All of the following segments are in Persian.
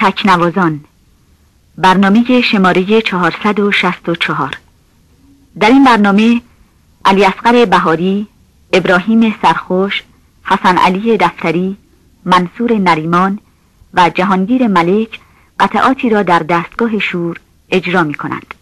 تکنوازان برنامه شماره 464 در این برنامه علی اصغر بهاری، ابراهیم سرخوش، حسن علی دفتری، منصور نریمان و جهانگیر ملک قطعاتی را در دستگاه شور اجرا می کنند.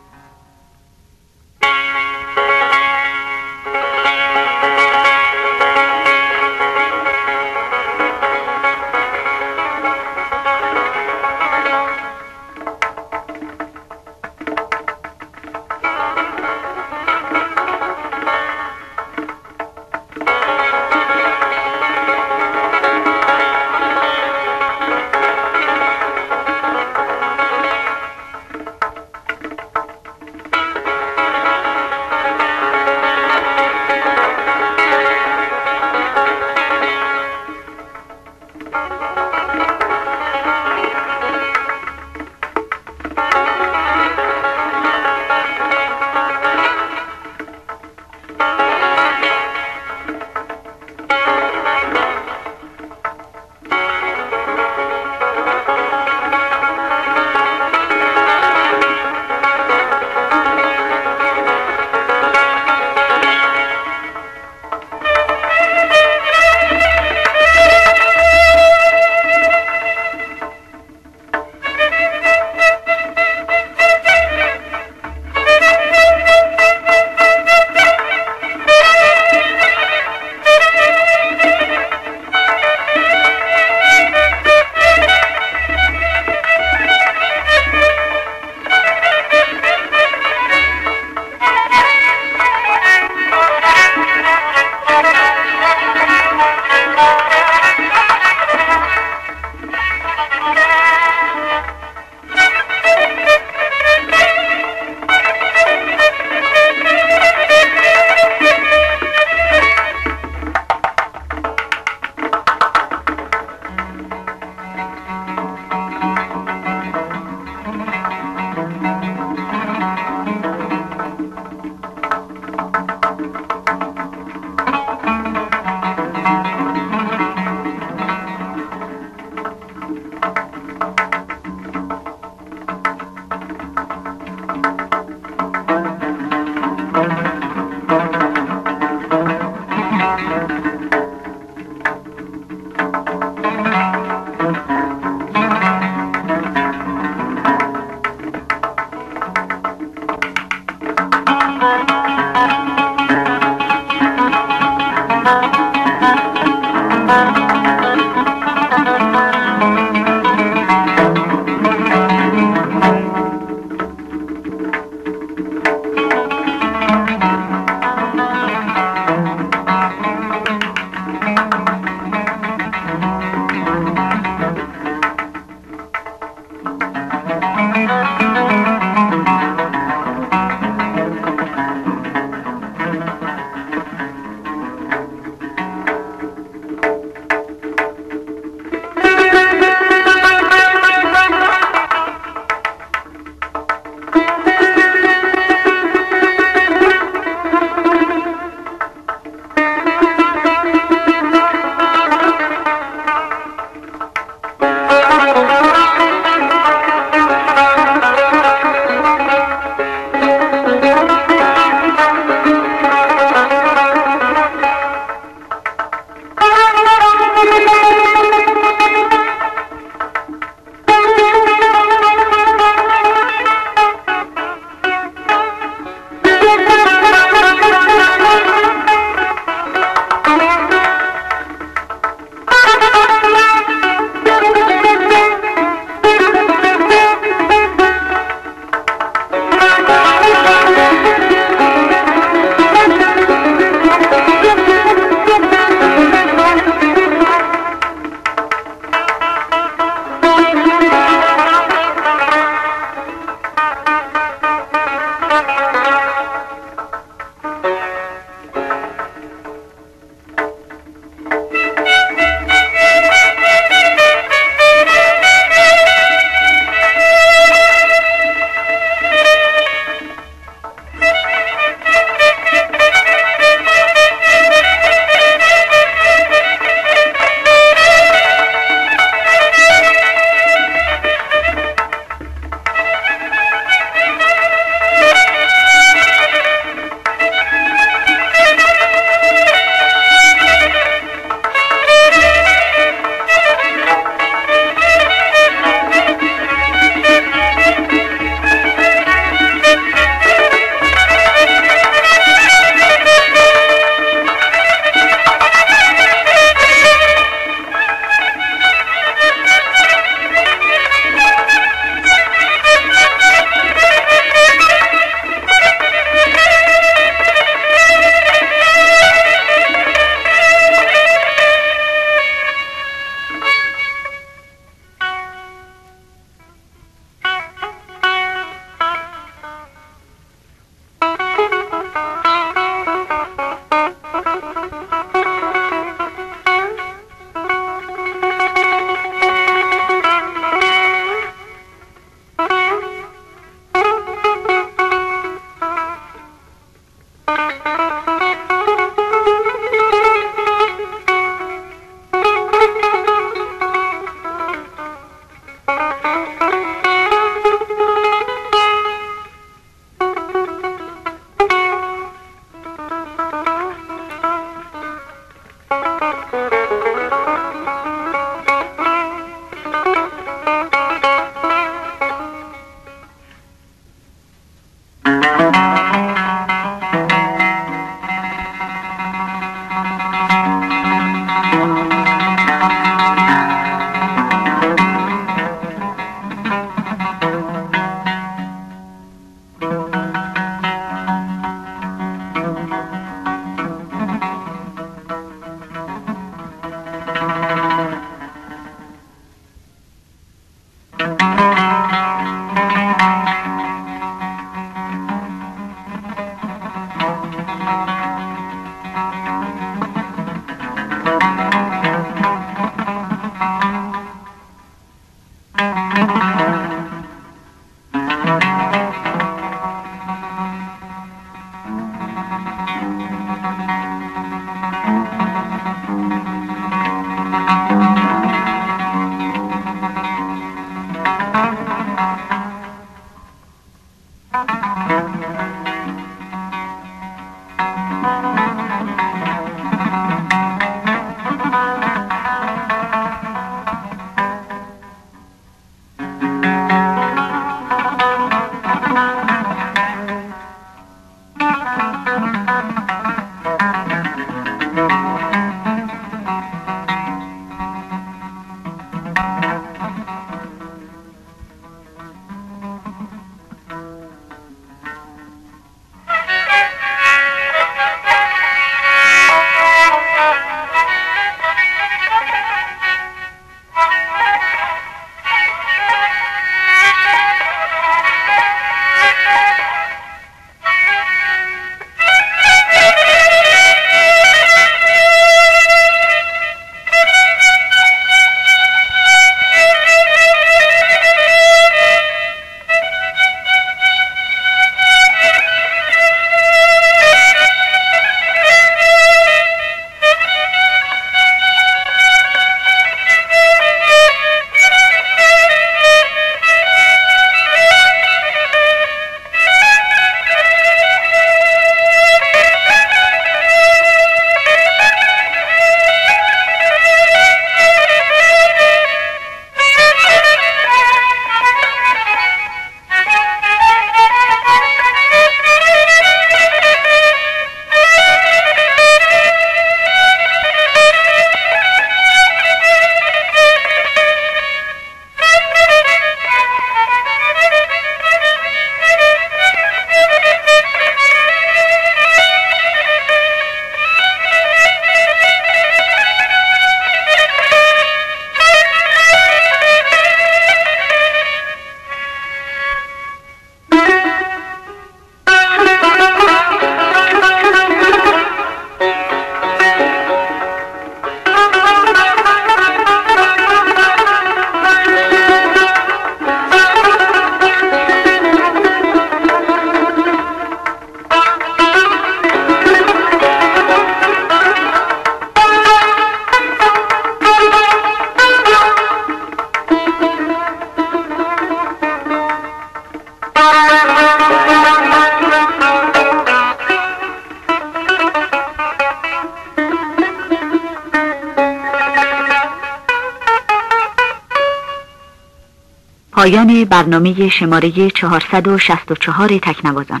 پایان برنامه شماره 464 تکنوازان.